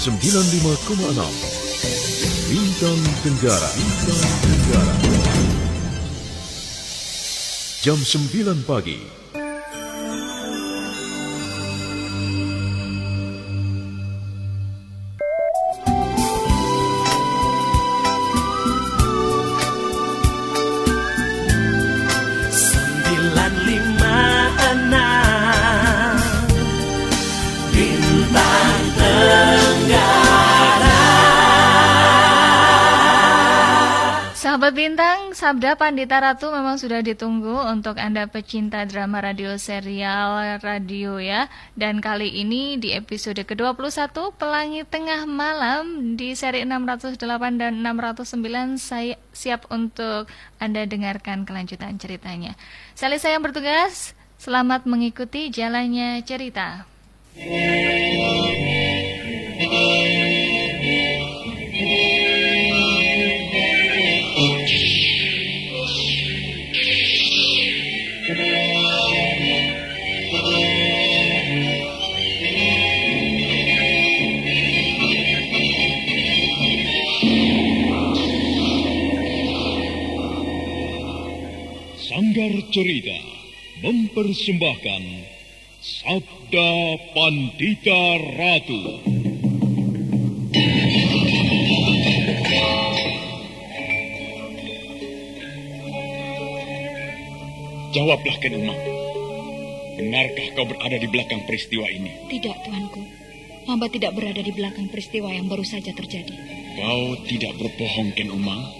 95,6 Bintang Tenggara. Bintang Tenggara. Jam 9 pagi Sabda Pandita Ratu memang sudah ditunggu untuk Anda pecinta drama radio serial radio ya. Dan kali ini di episode ke-21 Pelangi Tengah Malam di seri 608 dan 609 saya siap untuk Anda dengarkan kelanjutan ceritanya. Sali saya yang bertugas, selamat mengikuti jalannya cerita. Sanggar Cerita mempersembahkan Sabda Pandita Ratu. Jawablah Ken Umang. Benarkah kau berada di belakang peristiwa ini? Tidak, Tuanku. Hamba tidak berada di belakang peristiwa yang baru saja terjadi. Kau tidak berbohong Ken Umang?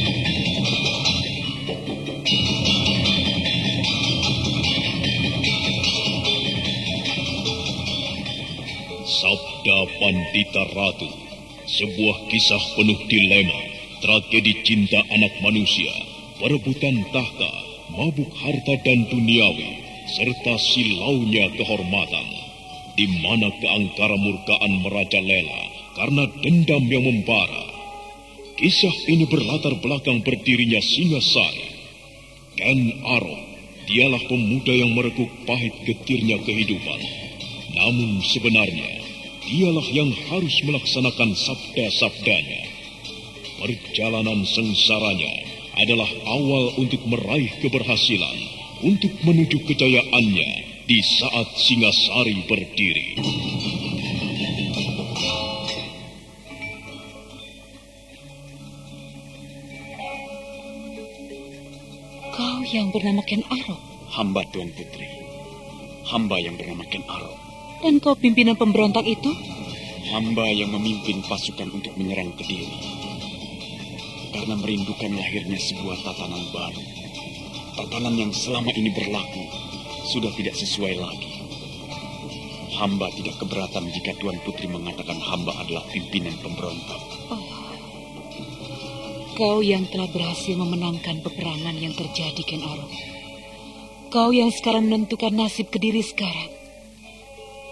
Sabda Pandita Ratu, sebuah kisah penuh dilema, tragedi cinta anak manusia, perebutan tahta, mabuk harta dan duniawi, serta silaunya kehormatan, di mana keangkara murkaan merajalela karena dendam yang membara. Kisah ini berlatar belakang berdirinya Singasari. Ken Arok, dialah pemuda yang merekuk pahit getirnya kehidupan. Namun sebenarnya, dialah yang harus melaksanakan sabda-sabdanya. Perjalanan sengsaranya adalah awal untuk meraih keberhasilan, untuk menuju kejayaannya di saat Singasari berdiri. Kau yang bernama Ken Arok Hamba Tuan Putri, hamba yang bernama Ken Arok, dan kau pimpinan pemberontak itu? hamba yang memimpin pasukan untuk menyerang Kediri. Karena merindukan lahirnya sebuah tatanan baru. Tatanan yang selama ini berlaku sudah tidak sesuai lagi. Hamba tidak keberatan jika Tuan Putri mengatakan hamba adalah pimpinan pemberontak. Kau yang telah berhasil memenangkan peperangan yang terjadi, Ken Arok. Kau yang sekarang menentukan nasib Kediri sekarang.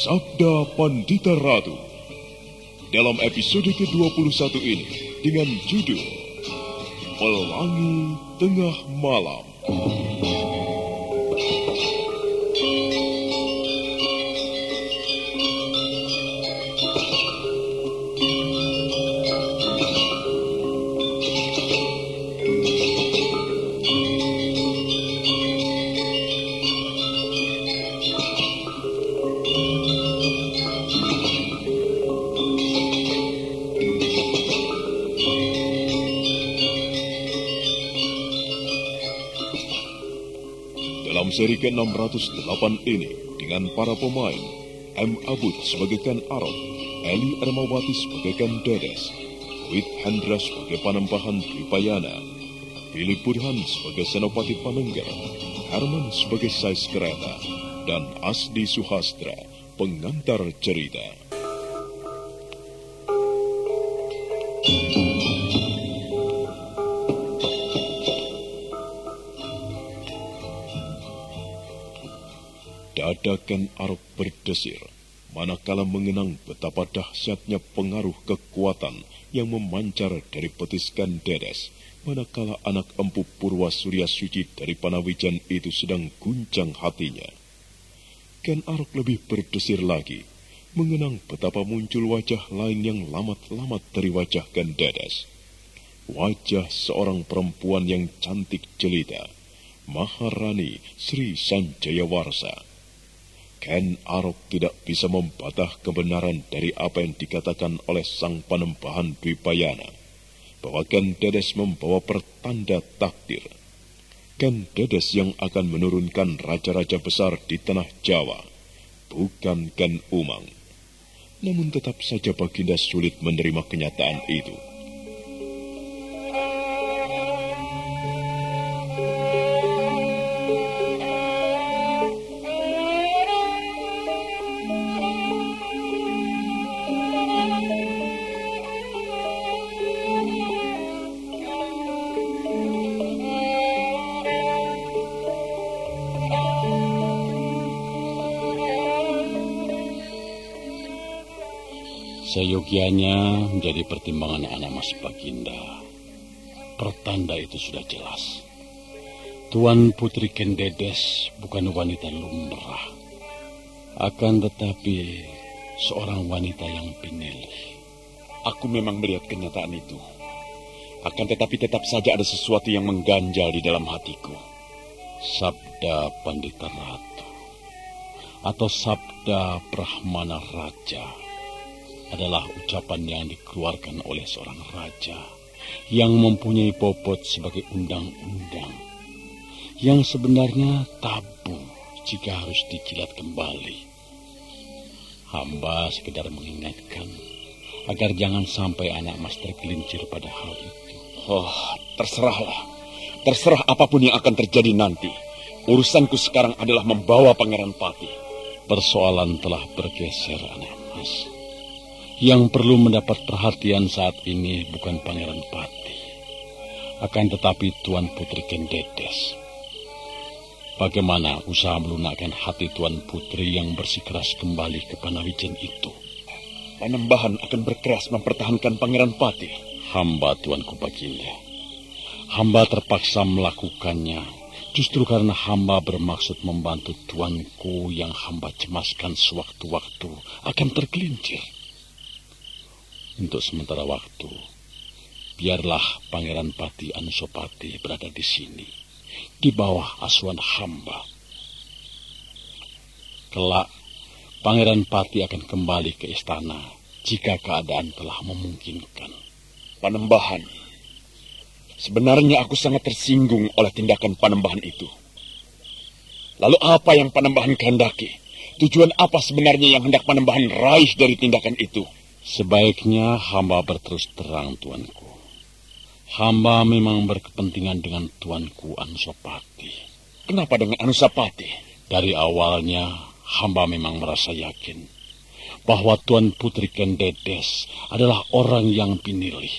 Sabda Pandita Ratu dalam episode ke-21 ini dengan judul Pelangi Tengah Malam. Seri ke-608 ini, dengan para pemain, M. Abud sebagai Ken Arok, Eli Ermawati sebagai Ken Dedes, Wit Hendra sebagai Panembahan Tripayana, Billy Burhan sebagai Senopati Panengger, Herman sebagai Sais Kereta, dan Asdi Suhastra, pengantar cerita. Dada Ken Arok berdesir, manakala mengenang betapa dahsyatnya pengaruh kekuatan yang memancar dari petis Ken Dedes, manakala anak empu Purwa Surya Suci dari Panawijan itu sedang guncang hatinya. Ken Arok lebih berdesir lagi, mengenang betapa muncul wajah lain yang lamat-lamat dari wajah Ken Dedes. Wajah seorang perempuan yang cantik jelita, Maharani Sri Sanjaya Warsa. Ken Arok tidak bisa membatah kebenaran dari apa yang dikatakan oleh sang panembahan Dwipayana, bahwa Ken Dedes membawa pertanda takdir. Ken Dedes yang akan menurunkan raja-raja besar di tanah Jawa, bukan Ken Umang. Namun tetap saja Baginda sulit menerima kenyataan itu. Seyogianya menjadi pertimbangan anak Mas Baginda. Pertanda itu sudah jelas. Tuan Putri Kendedes bukan wanita lumrah. Akan tetapi seorang wanita yang pinelih. Aku memang melihat kenyataan itu. Akan tetapi tetap saja ada sesuatu yang mengganjal di dalam hatiku. Sabda Pandita Ratu atau Sabda Brahmana Raja adalah ucapan yang dikeluarkan oleh seorang raja yang mempunyai bobot sebagai undang-undang yang sebenarnya tabu jika harus dijilat kembali. Hamba sekedar mengingatkan agar jangan sampai anak mas tergelincir pada hal itu. Oh, terserahlah. Terserah apa pun yang akan terjadi nanti. Urusanku sekarang adalah membawa Pangeran Pati. Persoalan telah bergeser, anak mas. Yang perlu mendapat perhatian saat ini bukan Pangeran Pati, akan tetapi Tuan Putri Kendedes. Bagaimana usaha melunakkan hati Tuan Putri yang bersikeras kembali ke Panawijen itu? Panembahan akan berkeras mempertahankan Pangeran Pati. Hamba Tuanku Baginda. Hamba terpaksa melakukannya justru karena hamba bermaksud membantu tuanku yang hamba cemaskan sewaktu-waktu akan tergelincir. Untuk sementara waktu, biarlah Pangeran Pati Anusopati berada di sini, di bawah asuhan hamba. Kelak, Pangeran Pati akan kembali ke istana jika keadaan telah memungkinkan. Panembahan. Sebenarnya aku sangat tersinggung oleh tindakan Panembahan itu. Lalu apa yang Panembahan kehendaki? Tujuan apa sebenarnya yang hendak Panembahan raih dari tindakan itu? Sebaiknya hamba berterus terang, tuanku. Hamba memang berkepentingan dengan tuanku Anusapati. Kenapa dengan Anusapati? Dari awalnya, hamba memang merasa yakin bahwa Tuan Putri Kendedes adalah orang yang pinilih.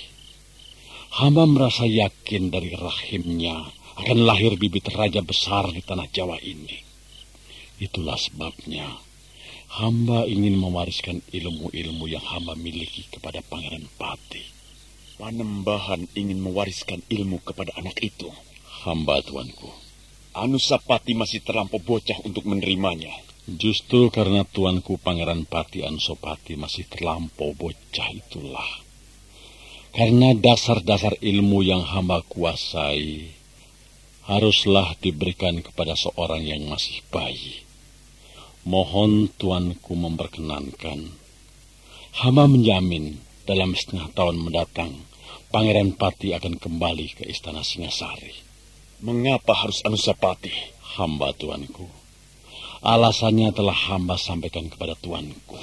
Hamba merasa yakin dari rahimnya akan lahir bibit raja besar di tanah Jawa ini. Itulah sebabnya hamba ingin mewariskan ilmu-ilmu yang hamba miliki kepada Pangeran Pati. Panembahan ingin mewariskan ilmu kepada anak itu. Hamba tuanku. Anusapati masih terlampau bocah untuk menerimanya. Justru karena tuanku Pangeran Pati Ansopati masih terlampau bocah itulah. Karena dasar-dasar ilmu yang hamba kuasai haruslah diberikan kepada seorang yang masih bayi. Mohon tuanku memperkenankan. Hamba menjamin dalam setengah tahun mendatang Pangeran Pati akan kembali ke istana Singasari. Mengapa harus Anusapati? Hamba tuanku. Alasannya telah hamba sampaikan kepada tuanku.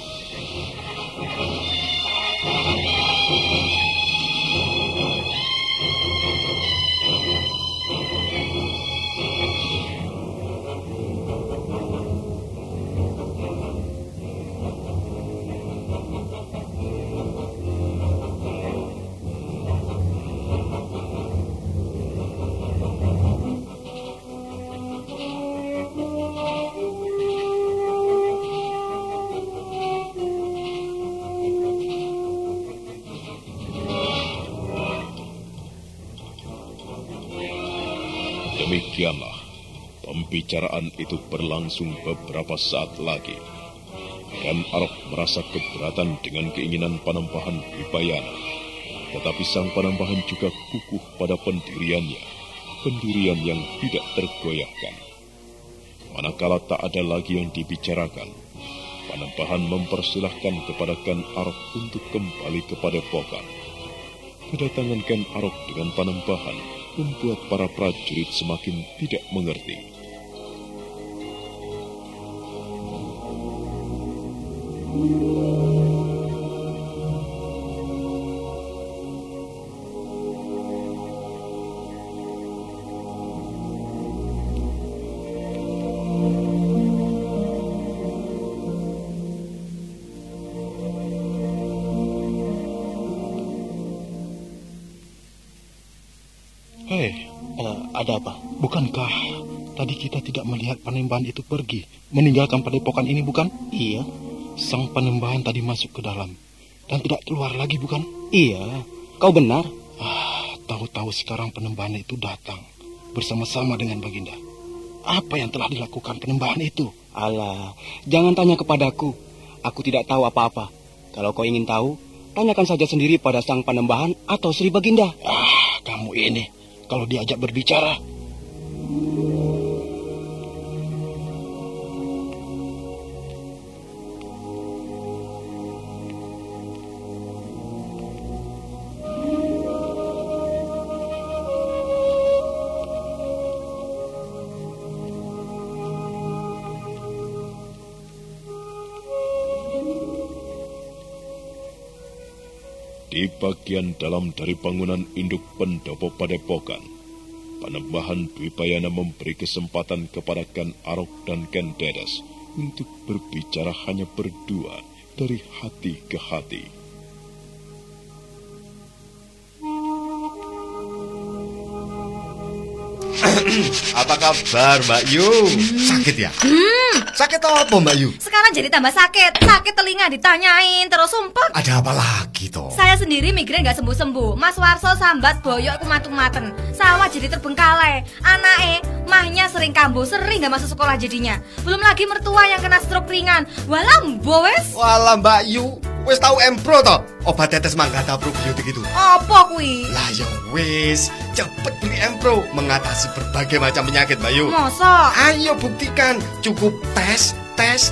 Demikianlah, pembicaraan itu berlangsung beberapa saat lagi. Dan Arok merasa keberatan dengan keinginan Panembahan Wibayana. Tetapi sang Panembahan juga kukuh pada pendiriannya, pendirian yang tidak tergoyahkan. Manakala tak ada lagi yang dibicarakan, Panembahan mempersilahkan kepada Ken Arok untuk kembali kepada Pokan. Kedatangan Ken Arok dengan Panembahan membuat para prajurit semakin tidak mengerti. Hei, ada apa? Bukankah tadi kita tidak melihat panembahan itu pergi, meninggalkan padepokan ini, bukan? Iya. Sang panembahan tadi masuk ke dalam dan tidak keluar lagi, bukan? Iya, kau benar. Ah, tahu-tahu sekarang penembahan itu datang bersama-sama dengan Baginda. Apa yang telah dilakukan penembahan itu? Alah, jangan tanya kepadaku. Aku tidak tahu apa-apa. Kalau kau ingin tahu, tanyakan saja sendiri pada sang panembahan atau Sri Baginda. Ah, kamu ini kalau diajak berbicara. Di bagian dalam dari bangunan induk pendopo padepokan, Panembahan Dwipayana memberi kesempatan kepada Ken Arok dan Ken Dedes untuk berbicara hanya berdua dari hati ke hati. Apa kabar Mbak Yu? Sakit ya? Sakit apa Mbak Yu? Sekarang jadi tambah sakit. Sakit telinga ditanyain terus sumpah. Ada apa lagi toh? Saya sendiri migrain gak sembuh-sembuh. Mas Warso sambat boyok aku matung-maten. Sawah jadi terbengkalai. Anake mahnya sering kambuh, sering gak masuk sekolah jadinya. Belum lagi mertua yang kena stroke ringan. Walah mbo wes. Walah Mbak Yu, wis tahu Empro toh? Obat tetes manggata probiotik itu. Apa kui? Lah ya wis, cepet beli Empro mengatasi berbagai macam penyakit Mbak Yu. Masa? Ayo buktikan, cukup tes, tes,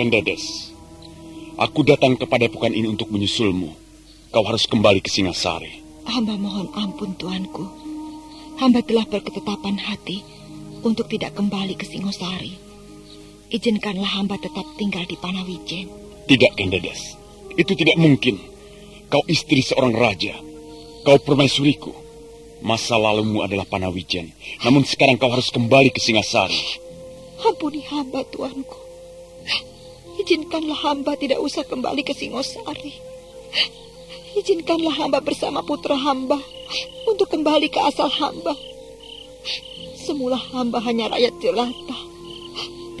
Kendedes, aku datang kepada padepokan ini untuk menyusulmu. Kau harus kembali ke Singasari. Hamba mohon ampun, Tuanku. Hamba telah berketetapan hati untuk tidak kembali ke Singosari. Izinkanlah hamba tetap tinggal di Panawijen. Tidak, Kendedes. Itu tidak mungkin. Kau istri seorang raja. Kau permaisuriku. Masa lalumu adalah Panawijen. Namun sekarang kau harus kembali ke Singasari. Ampuni hamba, Tuanku. Izinkanlah hamba tidak usah kembali ke Singosari. Izinkanlah hamba bersama putra hamba untuk kembali ke asal hamba. Semula hamba hanya rakyat jelata.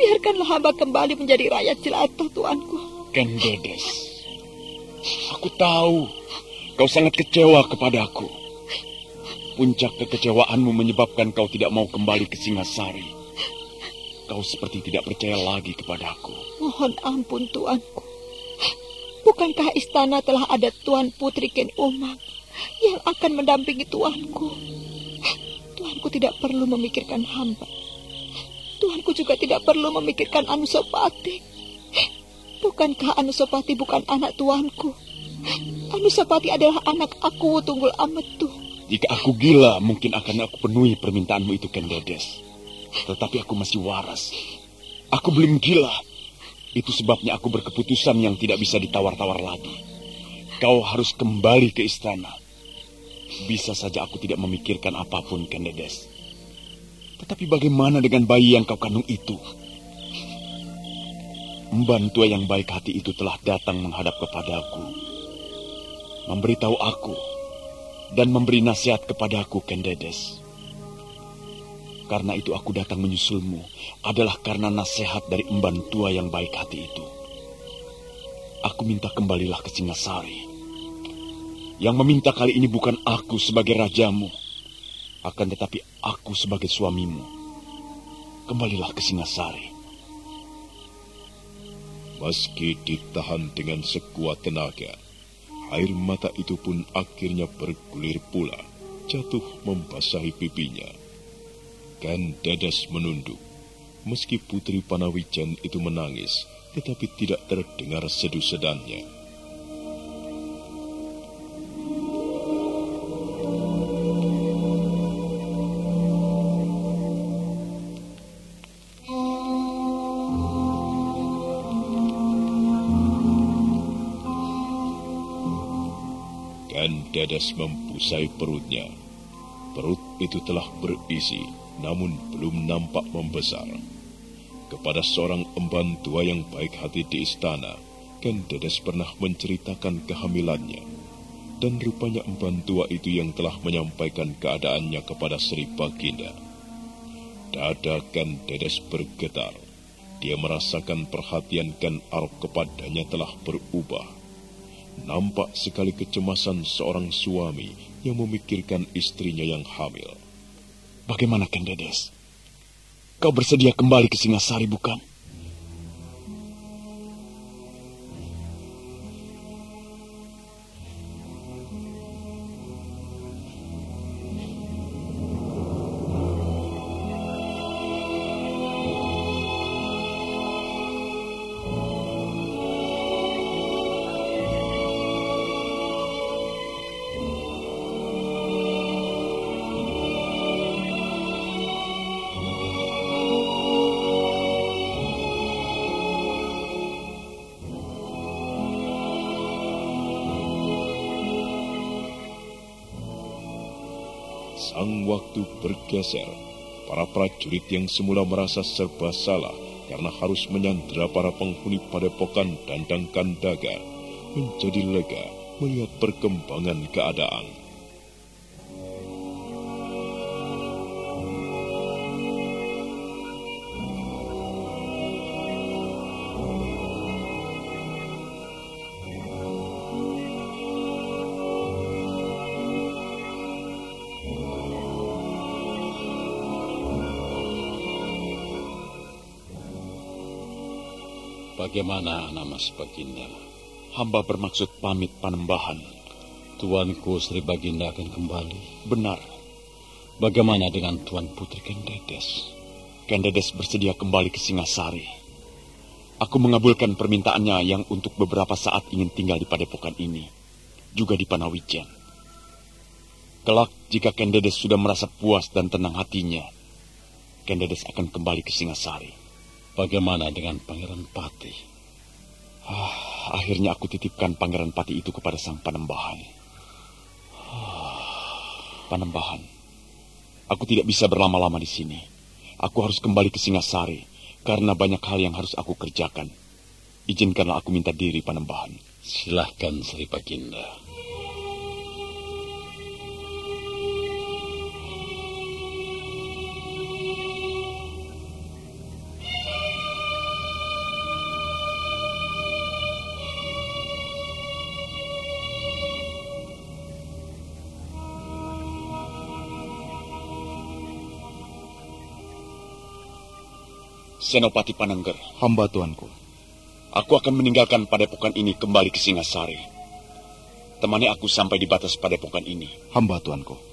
Biarkanlah hamba kembali menjadi rakyat jelata, Tuanku. Kendedes, aku tahu kau sangat kecewa kepadaku. Puncak kekecewaanmu menyebabkan kau tidak mau kembali ke Singasari. Kau seperti tidak percaya lagi kepadaku. Mohon ampun, Tuanku. Bukankah istana telah ada Tuan Putri Ken Umang yang akan mendampingi Tuanku? Tuanku tidak perlu memikirkan hamba. Tuanku juga tidak perlu memikirkan Anusopati. Bukankah Anusopati bukan anak tuanku? Anusopati adalah anak aku, Tunggul Ametu. Jika aku gila, mungkin akan aku penuhi permintaanmu itu, Kendedes. Tetapi aku masih waras. Aku belum gila. Itu sebabnya aku berkeputusan yang tidak bisa ditawar-tawar lagi. Kau harus kembali ke istana. Bisa saja aku tidak memikirkan apa pun, Kendedes. Tetapi bagaimana dengan bayi yang kau kandung itu? Mban tua yang baik hati itu telah datang menghadap kepadaku. Memberitahu aku dan memberi nasihat kepadaku, Kendedes. Karena itu aku datang menyusulmu adalah karena nasihat dari emban tua yang baik hati itu. Aku minta kembalilah ke Singasari. Yang meminta kali ini bukan aku sebagai rajamu, akan tetapi aku sebagai suamimu. Kembalilah ke Singasari. Meski ditahan dengan sekuat tenaga, air mata itu pun akhirnya bergulir pula, jatuh membasahi pipinya. Kan Dadas menunduk. Meski Putri Panawijan itu menangis, tetapi tidak terdengar sedu-sedannya. Kan Dadas mempusai perutnya. Perut itu telah berisi namun belum nampak membesar. Kepada seorang emban tua yang baik hati di istana, Ken Dedes pernah menceritakan kehamilannya. Dan rupanya emban tua itu yang telah menyampaikan keadaannya kepada Sri Baginda. Dada Ken Dedes bergetar. Dia merasakan perhatian Ken Arok kepadanya telah berubah. Nampak sekali kecemasan seorang suami yang memikirkan istrinya yang hamil. Bagaimana, Kendedes? Kau bersedia kembali ke Singasari, bukan? Sang waktu bergeser, para prajurit yang semula merasa serba salah karena harus menyandera para penghuni padepokan Dandang Kandaga menjadi lega melihat perkembangan keadaan. Bagaimana nama Baginda? Hamba bermaksud pamit panembahan. Tuanku Sri Baginda akan kembali. Benar. Bagaimana dengan Tuan Putri Kendedes? Kendedes bersedia kembali ke Singasari. Aku mengabulkan permintaannya yang untuk beberapa saat ingin tinggal di padepokan ini, juga di Panawijen. Kelak jika Kendedes sudah merasa puas dan tenang hatinya, Kendedes akan kembali ke Singasari. Bagaimana dengan Pangeran Pati? Ah, akhirnya aku titipkan Pangeran Pati itu kepada sang Panembahan. Ah, Panembahan, aku tidak bisa berlama-lama di sini. Aku harus kembali ke Singasari karena banyak hal yang harus aku kerjakan. Izinkanlah aku minta diri Panembahan. Silahkan Sri Baginda. Senopati Panengger. Hamba tuanku. Aku akan meninggalkan padepokan ini kembali ke Singasari. Temani aku sampai di batas padepokan ini. Hamba tuanku.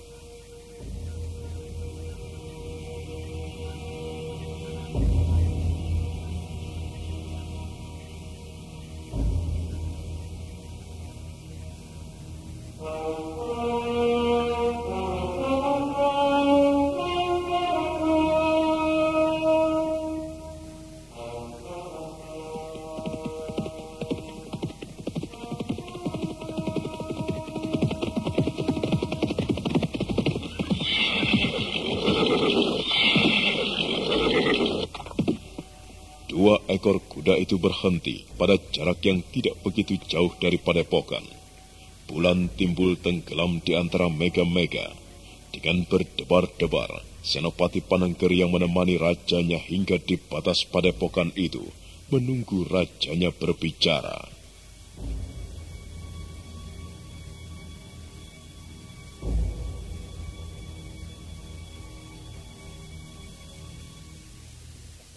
Berhenti pada jarak yang tidak begitu jauh dari padepokan. Bulan timbul tenggelam di antara mega-mega. Dengan berdebar-debar, Senopati Panengger yang menemani rajanya hingga di batas padepokan itu menunggu rajanya berbicara.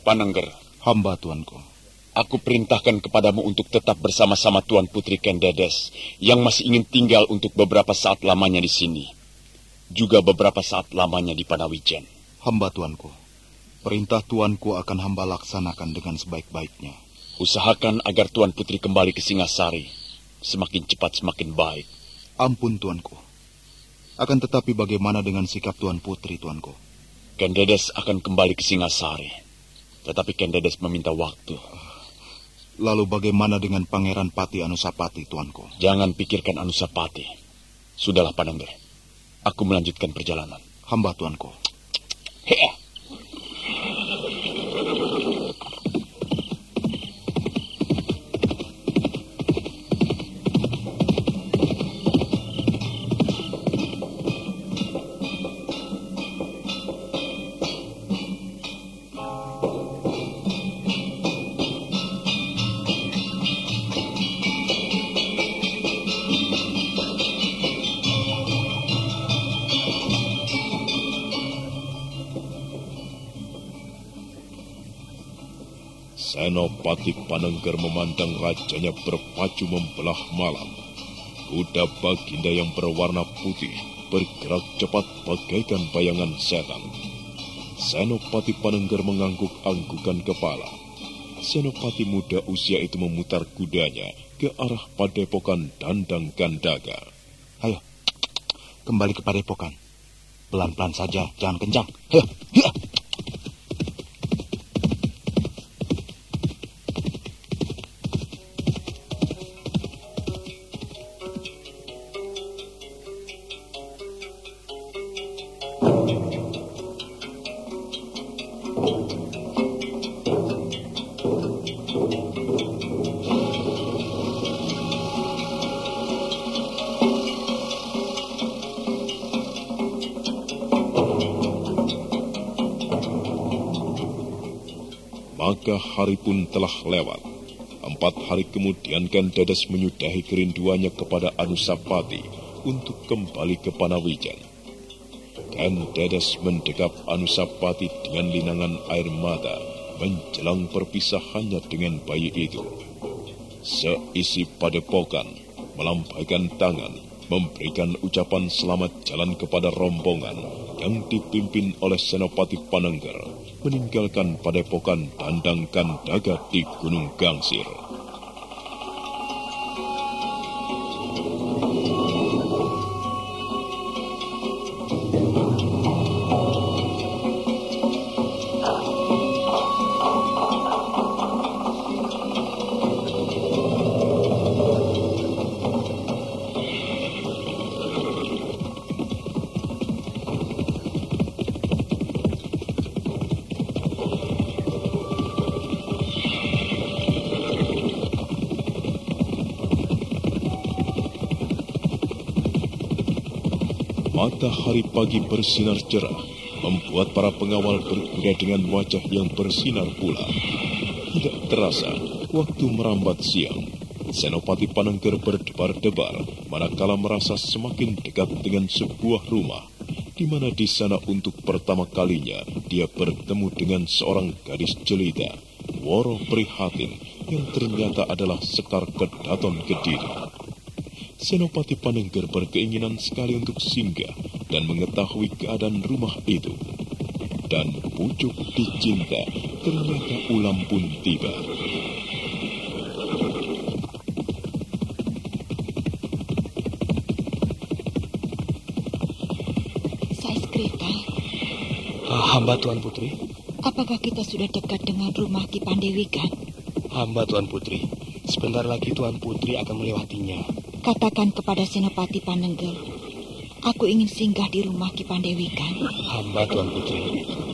Panengger, Hamba tuanku. Aku perintahkan kepadamu untuk tetap bersama-sama Tuan Putri Kendedes yang masih ingin tinggal untuk beberapa saat lamanya di sini. Juga beberapa saat lamanya di Panawijen. Hamba tuanku. Perintah tuanku akan hamba laksanakan dengan sebaik-baiknya. Usahakan agar Tuan Putri kembali ke Singasari. Semakin cepat semakin baik. Ampun tuanku. Akan tetapi bagaimana dengan sikap tuan putri tuanku? Kendedes akan kembali ke Singasari. Tetapi Kendedes meminta waktu. Lalu bagaimana dengan Pangeran Pati Anusapati tuanku? Jangan pikirkan Anusapati. Sudahlah Panengger. Aku melanjutkan perjalanan. Hamba tuanku. Hea. Senopati Panengger memandang rajanya berpacu membelah malam. Kuda baginda yang berwarna putih bergerak cepat bagaikan bayangan setan. Senopati Panengger mengangguk-anggukan kepala. Senopati muda usia itu memutar kudanya ke arah padepokan Dandang Gandaga. Ayo, kembali ke padepokan. Pelan-pelan saja, jangan kencang. Ayo, ya. Hari pun telah lewat. Empat hari kemudian Kendedes menyudahi kerinduannya kepada Anusapati untuk kembali ke Panawijan. Kendedes mendekap Anusapati dengan linangan air mata menjelang perpisahannya dengan bayi itu. Seisi padepokan melambaikan tangan, memberikan ucapan selamat jalan kepada rombongan yang dipimpin oleh Senopati Panengger meninggalkan padepokan Dandangkan Daga di Gunung Gangsir. Matahari pagi bersinar cerah, membuat para pengawal berkuda dengan wajah yang bersinar pula. Tidak terasa, waktu merambat siang, Senopati Panengger berdebar-debar, manakala merasa semakin dekat dengan sebuah rumah, di mana di sana untuk pertama kalinya dia bertemu dengan seorang gadis jelita, Woro Prihatin, yang ternyata adalah Sekar Kedaton Kediri. Senopati Panengger berkeinginan sekali untuk singgah dan mengetahui keadaan rumah itu. Dan pucuk dicinta ternyata ulam pun tiba. Saya Skrita, hamba Tuan Putri. apakah kita sudah dekat dengan rumah Ki Pandewi kan? Hamba Tuan Putri. Sebentar lagi Tuan Putri akan melewatinya. Katakan kepada Senopati Panengger, aku ingin singgah di rumah Ki Pandewi kan? Hamba Tuan Putri.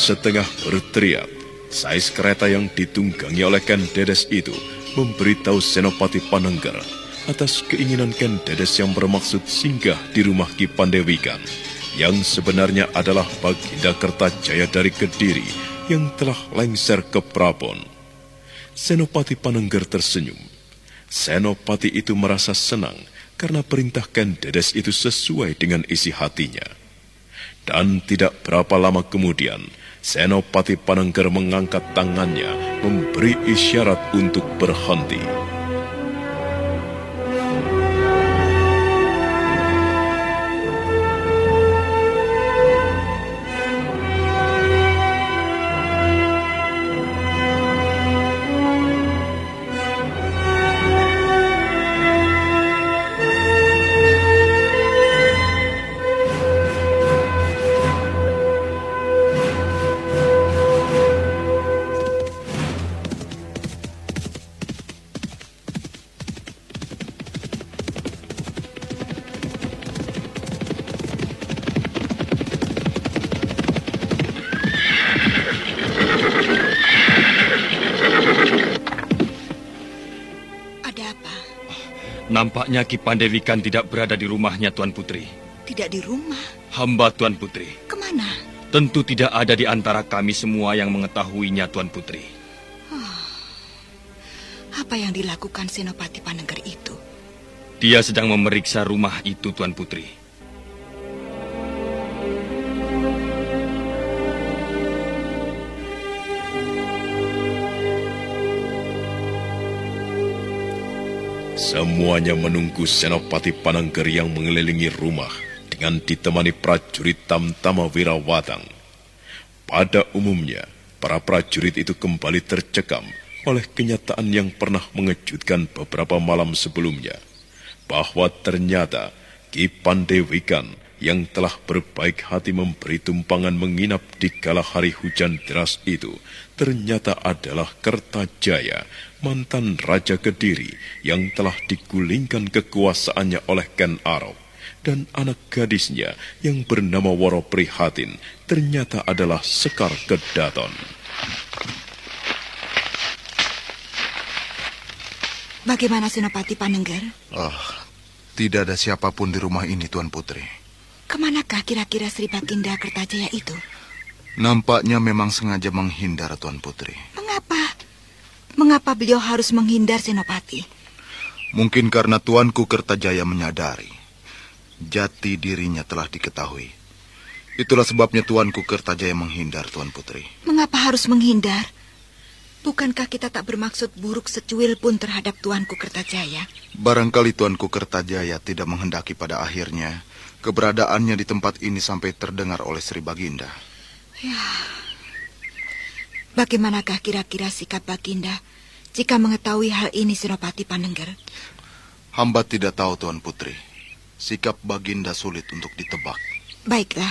Setengah berteriak, sais kereta yang ditunggangi oleh Ken Dedes itu memberitahu Senopati Panengger atas keinginan Ken Dedes yang bermaksud singgah di rumah Ki Pandewikan, yang sebenarnya adalah Baginda Kertajaya dari Kediri yang telah lengser ke Prabon. Senopati Panengger tersenyum. Senopati itu merasa senang karena perintah Ken Dedes itu sesuai dengan isi hatinya. Dan tidak berapa lama kemudian, Senopati Panengger mengangkat tangannya memberi isyarat untuk berhenti. Nampaknya Ki Pandewikan tidak berada di rumahnya Tuan Putri. Tidak di rumah. Hamba Tuan Putri. Ke mana? Tentu tidak ada di antara kami semua yang mengetahuinya Tuan Putri. Apa yang dilakukan Senopati Panengger itu? Dia sedang memeriksa rumah itu Tuan Putri. Semuanya menunggu Senopati Panengger yang mengelilingi rumah dengan ditemani prajurit Tamtama Wirawatang. Pada umumnya, para prajurit itu kembali tercekam oleh kenyataan yang pernah mengejutkan beberapa malam sebelumnya, bahwa ternyata Ki Pandewikan yang telah berbaik hati memberi tumpangan menginap di kala hari hujan deras itu ternyata adalah Kertajaya, mantan Raja Kediri yang telah digulingkan kekuasaannya oleh Ken Arok. Dan anak gadisnya yang bernama Woro Prihatin ternyata adalah Sekar Kedaton. Bagaimana Senopati Panengger? Oh, tidak ada siapa pun di rumah ini, Tuan Putri. Ke manakah kira-kira Sri Baginda Kertajaya itu? Nampaknya memang sengaja menghindar, Tuan Putri. Mengapa? Beliau harus menghindar Senopati? Mungkin karena Tuanku Kertajaya menyadari jati dirinya telah diketahui. Itulah sebabnya Tuanku Kertajaya menghindar, Tuan Putri. Mengapa harus menghindar? Bukankah kita tak bermaksud buruk secuil pun terhadap Tuanku Kertajaya? Barangkali Tuanku Kertajaya tidak menghendaki pada akhirnya keberadaannya di tempat ini sampai terdengar oleh Sri Baginda. Ya. Bagaimanakah kira-kira sikap Baginda jika mengetahui hal ini Senopati Panengger? Hamba tidak tahu Tuan Putri. Sikap Baginda sulit untuk ditebak. Baiklah.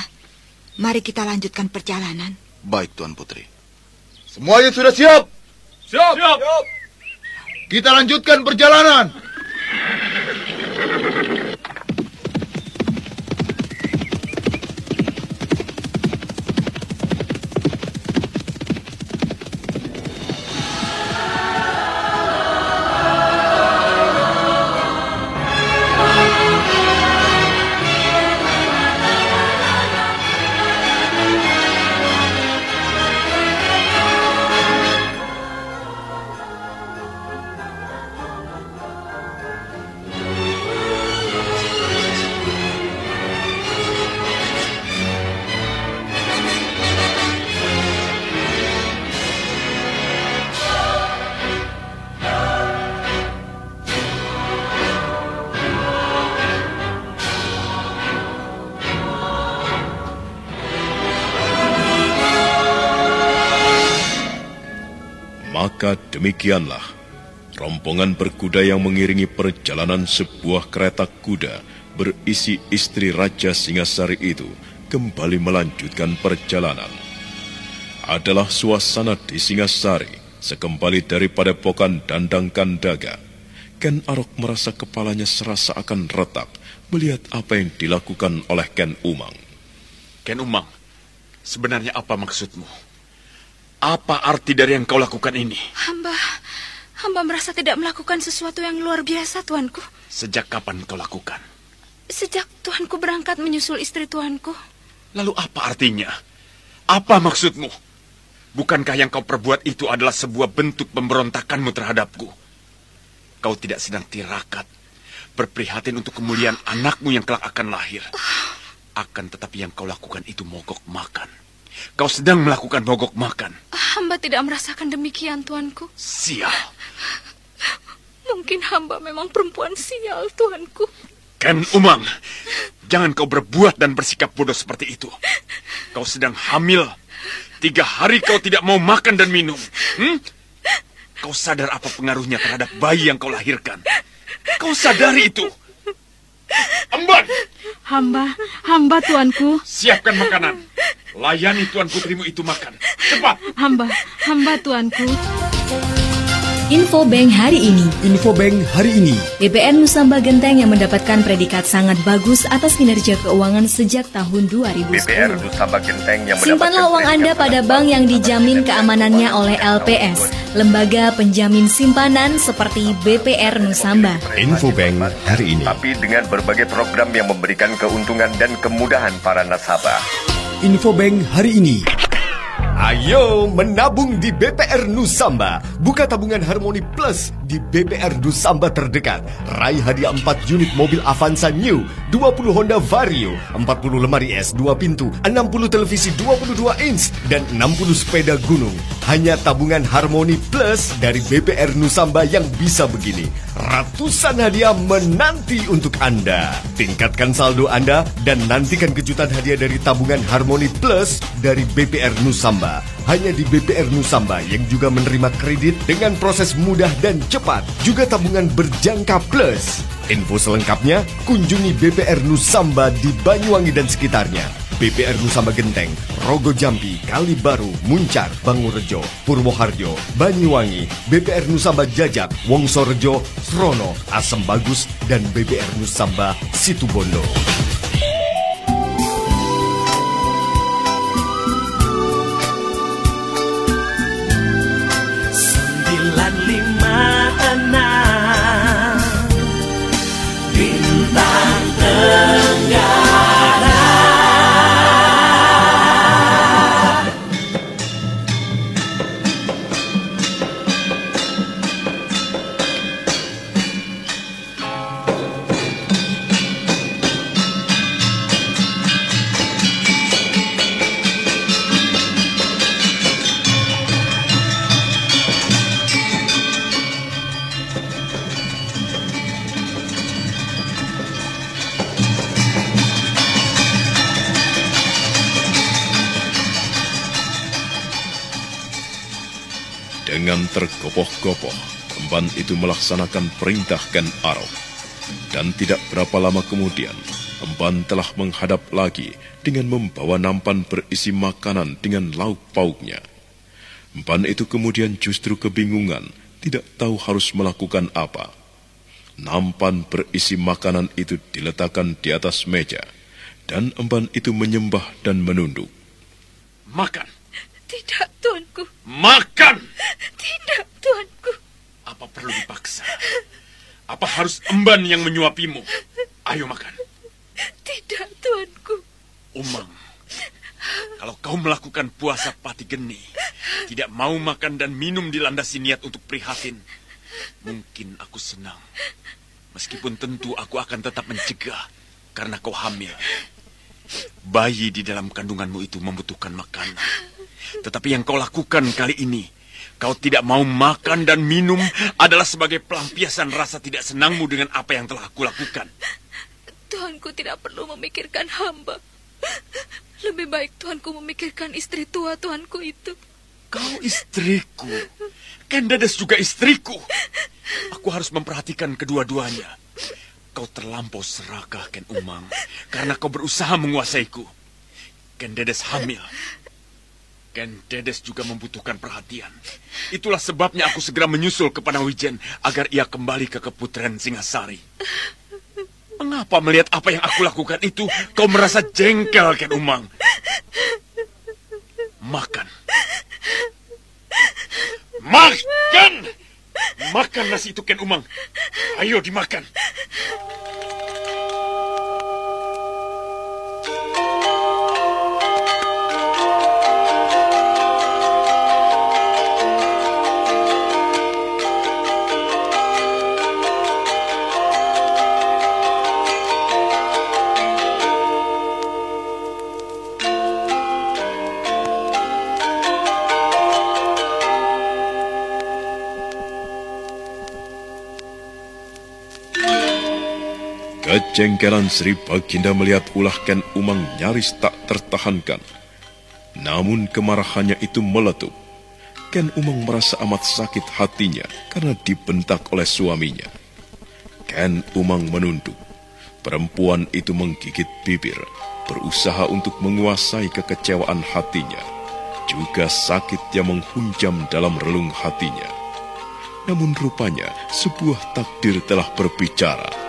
Mari kita lanjutkan perjalanan. Baik Tuan Putri. Semuanya sudah siap? Siap. siap. Kita lanjutkan perjalanan. Demikianlah, rombongan berkuda yang mengiringi perjalanan sebuah kereta kuda berisi istri Raja Singasari itu kembali melanjutkan perjalanan. Adalah suasana di Singasari, sekembali daripada pokan dandang kandaga. Ken Arok merasa kepalanya serasa akan retak melihat apa yang dilakukan oleh Ken Umang. Ken Umang, sebenarnya apa maksudmu? Apa arti dari yang kau lakukan ini? Hamba, hamba merasa tidak melakukan sesuatu yang luar biasa, tuanku. Sejak kapan kau lakukan? Sejak tuanku berangkat menyusul istri tuanku. Lalu apa artinya? Apa maksudmu? Bukankah yang kau perbuat itu adalah sebuah bentuk pemberontakanmu terhadapku? Kau tidak sedang tirakat, berprihatin untuk kemuliaan anakmu yang kelak akan lahir. Akan tetapi yang kau lakukan itu mogok makan. Kau sedang melakukan mogok makan. Hamba tidak merasakan demikian, tuanku. Sial. Mungkin hamba memang perempuan sial, tuanku. Ken Umang, jangan kau berbuat dan bersikap bodoh seperti itu. Kau sedang hamil. Tiga hari kau tidak mau makan dan minum. Hmm? Kau sadar apa pengaruhnya terhadap bayi yang kau lahirkan? Kau sadari itu? Emban! Hamba, hamba tuanku. Siapkan makanan. Layani tuan putrimu itu makan. Cepat. Hamba, hamba tuanku. Info Bank hari ini. Info Bank hari ini. BPN Nusamba Genteng yang mendapatkan predikat sangat bagus atas kinerja keuangan sejak tahun 2010. BPR Nusamba Genteng yang Simpanlah uang Anda pada bank yang dijamin keamanannya oleh LPS, lembaga penjamin simpanan seperti BPR Nusamba. Info Bank hari ini. Tapi dengan berbagai program yang memberikan keuntungan dan kemudahan para nasabah. Info Bank hari ini. Ayo menabung di BPR Nusamba. Buka tabungan Harmoni Plus di BPR Nusamba terdekat. Raih hadiah 4 unit mobil Avanza New, 20 Honda Vario, 40 lemari es 2 pintu, 60 televisi 22 inch, dan 60 sepeda gunung. Hanya tabungan Harmoni Plus dari BPR Nusamba yang bisa begini. Ratusan hadiah menanti untuk Anda. Tingkatkan saldo Anda dan nantikan kejutan hadiah dari tabungan Harmoni Plus dari BPR Nusamba. Hanya di BPR Nusamba yang juga menerima kredit dengan proses mudah dan cepat. Juga tabungan berjangka plus. Info selengkapnya kunjungi BPR Nusamba di Banyuwangi dan sekitarnya. BPR Nusamba Genteng, Rogo Jambi, Kalibaru, Muncar, Bangurejo, Purwoharjo, Banyuwangi, BPR Nusamba Jajak, Wongsorejo, Srono, Asem Bagus, dan BPR Nusamba Situbondo. Sembilan Bintang tergopoh-gopoh, emban itu melaksanakan perintah Ken Arok. Dan tidak berapa lama kemudian, emban telah menghadap lagi dengan membawa nampan berisi makanan dengan lauk pauknya. Emban itu kemudian justru kebingungan, tidak tahu harus melakukan apa. Nampan berisi makanan itu diletakkan di atas meja, dan emban itu menyembah dan menunduk. Makan. Tidak, tuanku. Makan! Tidak, tuanku. Apa perlu dipaksa? Apa harus emban yang menyuapimu? Ayo makan. Tidak, tuanku. Umang, kalau kau melakukan puasa pati geni, tidak mau makan dan minum dilandasi niat untuk prihatin, mungkin aku senang. Meskipun tentu aku akan tetap mencegah karena kau hamil. Bayi di dalam kandunganmu itu membutuhkan makanan. Tetapi yang kau lakukan kali ini, kau tidak mau makan dan minum adalah sebagai pelampiasan rasa tidak senangmu dengan apa yang telah aku lakukan. Tuanku tidak perlu memikirkan hamba. Lebih baik tuanku memikirkan istri tua tuanku itu. Kau istriku. Ken Dedes juga istriku. Aku harus memperhatikan kedua-duanya. Kau terlampau serakah, Ken Umang, karena kau berusaha menguasaiku. Ken Dedes hamil. Ken Dedes juga membutuhkan perhatian. Itulah sebabnya aku segera menyusul kepada Wijen agar ia kembali ke keputren Singasari. Mengapa melihat apa yang aku lakukan itu kau merasa jengkel, Ken Umang? Makan. Makan! Makan nasi itu, Ken Umang. Ayo dimakan. Kejengkelan Sri Baginda melihat ulah Ken Umang nyaris tak tertahankan. Namun kemarahannya itu meletup. Ken Umang merasa amat sakit hatinya karena dibentak oleh suaminya. Ken Umang menunduk. Perempuan itu menggigit bibir, berusaha untuk menguasai kekecewaan hatinya. Juga sakit yang menghunjam dalam relung hatinya. Namun rupanya sebuah takdir telah berbicara.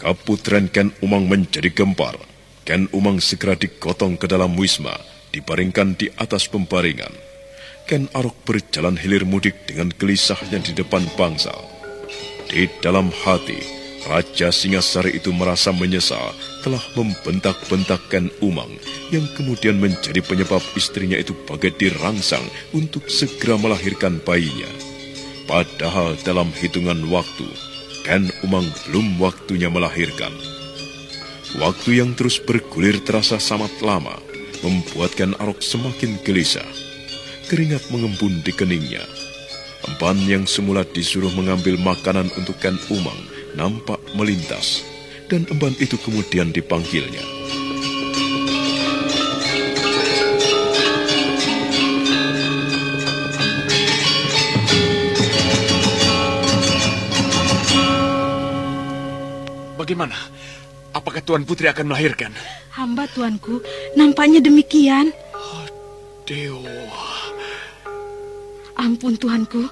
Kaputren Ken Umang menjadi gempar. Ken Umang segera digotong ke dalam wisma dibaringkan di atas pembaringan. Ken Arok berjalan hilir mudik dengan gelisahnya di depan bangsa. Di dalam hati, Raja Singasari itu merasa menyesal telah membentak-bentak Ken Umang yang kemudian menjadi penyebab istrinya itu bagai dirangsang untuk segera melahirkan bayinya. Padahal dalam hitungan waktu, Ken Umang belum waktunya melahirkan. Waktu yang terus bergulir terasa sangat lama membuatkan Arok semakin gelisah. Keringat mengembun di keningnya. Empan yang semula disuruh mengambil makanan untuk Ken Umang nampak melintas, dan emban itu kemudian dipanggilnya. Bagaimana? Apakah Tuan Putri akan melahirkan? Hamba tuanku, nampaknya demikian. Dewa. Ampun Tuanku,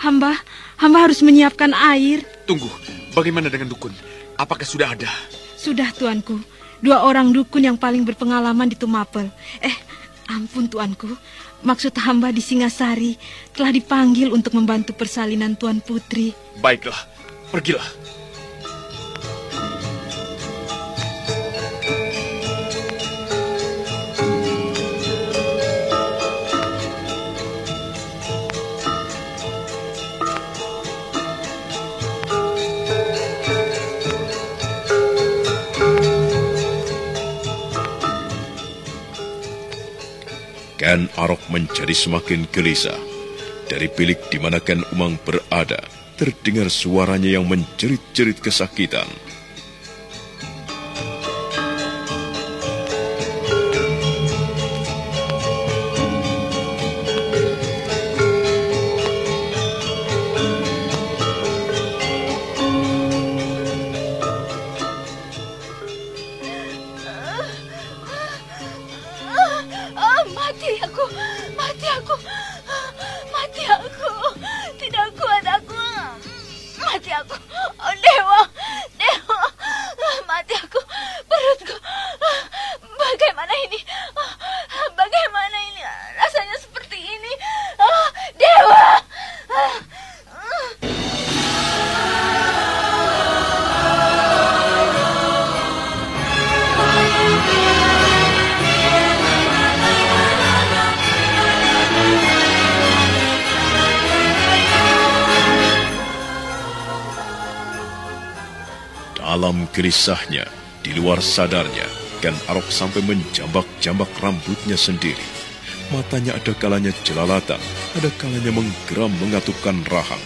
hamba hamba harus menyiapkan air. Tunggu, bagaimana dengan dukun? Apakah sudah ada? Sudah Tuanku, dua orang dukun yang paling berpengalaman di Tumapel. Eh, ampun Tuanku, maksud hamba di Singasari telah dipanggil untuk membantu persalinan Tuan Putri. Baiklah, pergilah. Ken Arok menjadi semakin gelisah. Dari bilik di mana Ken Umang berada, terdengar suaranya yang menjerit-jerit kesakitan. Mati aku, mati aku, gelisahnya, di luar sadarnya, Ken Arok sampai menjambak-jambak rambutnya sendiri. Matanya ada kalanya jelalatan, ada kalanya menggeram mengatupkan rahang.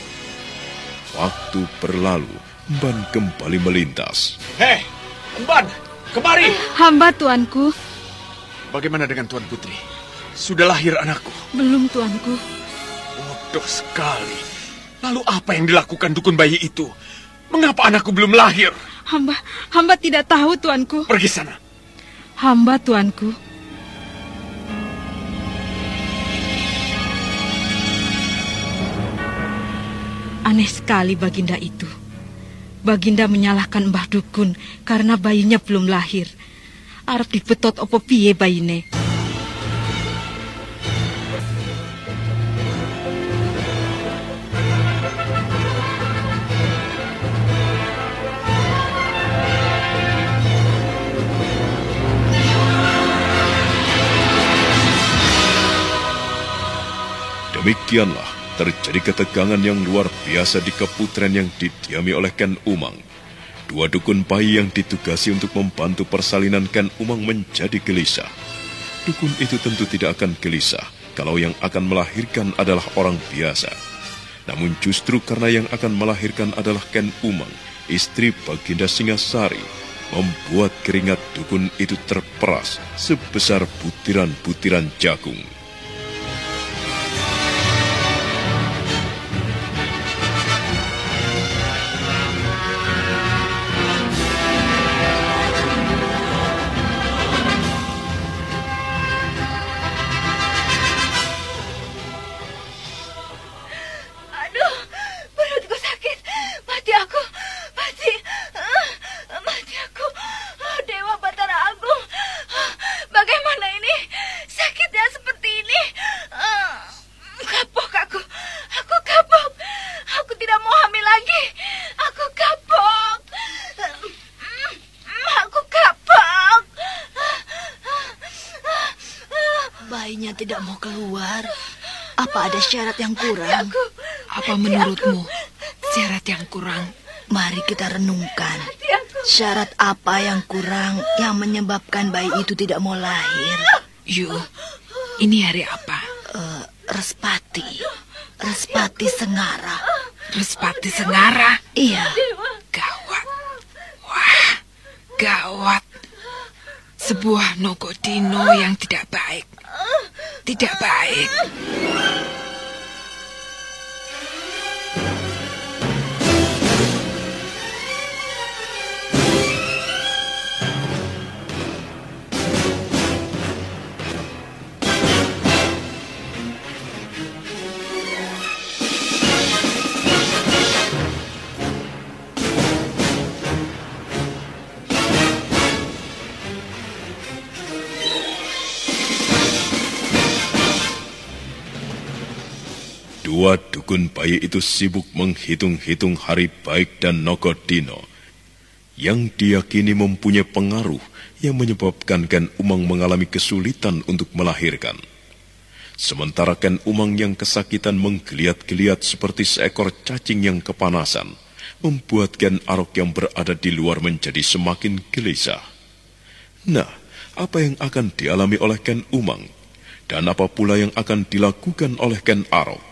Waktu berlalu, Mban kembali melintas. Hei, Emban, kemari. Hamba Tuanku, Bagaimana dengan Tuan Putri? Sudah lahir anakku. belum Tuanku. Bodoh sekali. Lalu apa yang dilakukan dukun bayi itu? Mengapa anakku belum lahir? Hamba hamba tidak tahu Tuanku. Pergi sana. Hamba Tuanku. Aneh sekali Baginda itu. Baginda menyalahkan Mbah Dukun karena bayinya belum lahir. Arep dibetot opo piye bayine? Demikianlah terjadi ketegangan yang luar biasa di keputren yang didiami oleh Ken Umang. Dua dukun bayi yang ditugasi untuk membantu persalinan Ken Umang menjadi gelisah. Dukun itu tentu tidak akan gelisah kalau yang akan melahirkan adalah orang biasa. Namun justru karena yang akan melahirkan adalah Ken Umang, istri Baginda Singasari, membuat keringat dukun itu terperas sebesar butiran-butiran jagung. Bayinya tidak mau keluar. Apa ada syarat yang kurang? Apa menurutmu syarat yang kurang? Mari kita renungkan. Syarat apa yang kurang yang menyebabkan bayi itu tidak mau lahir? Yu, ini hari apa? Eh, Respati. Respati Sengara. Respati Sengara? Iya. Gawat. Wah, gawat. Sebuah nogodino yang tidak baik. Tidak baik. Dukun bayi itu sibuk menghitung-hitung hari baik dan Nogodino yang diyakini mempunyai pengaruh yang menyebabkan Ken Umang mengalami kesulitan untuk melahirkan. Sementara Ken Umang yang kesakitan menggeliat-geliat seperti seekor cacing yang kepanasan, membuat Ken Arok yang berada di luar menjadi semakin gelisah. Nah, apa yang akan dialami oleh Ken Umang? Dan apa pula yang akan dilakukan oleh Ken Arok?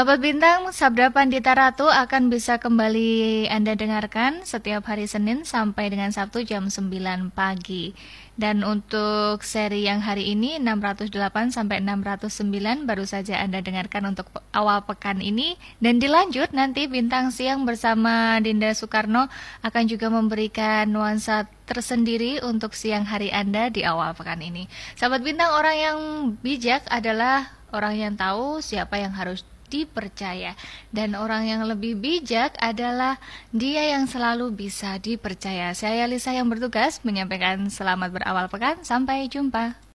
Sahabat Bintang, Sabda Pandita Ratu akan bisa kembali Anda dengarkan setiap hari Senin sampai dengan Sabtu jam 9 pagi. Dan untuk seri yang hari ini 608 sampai 609 baru saja Anda dengarkan untuk awal pekan ini dan dilanjut nanti Bintang Siang bersama Dinda Soekarno akan juga memberikan nuansa tersendiri untuk siang hari Anda di awal pekan ini. Sahabat Bintang, orang yang bijak adalah orang yang tahu siapa yang harus dipercaya dan orang yang lebih bijak adalah dia yang selalu bisa dipercaya. Saya Lisa yang bertugas menyampaikan selamat berawal pekan. Sampai jumpa.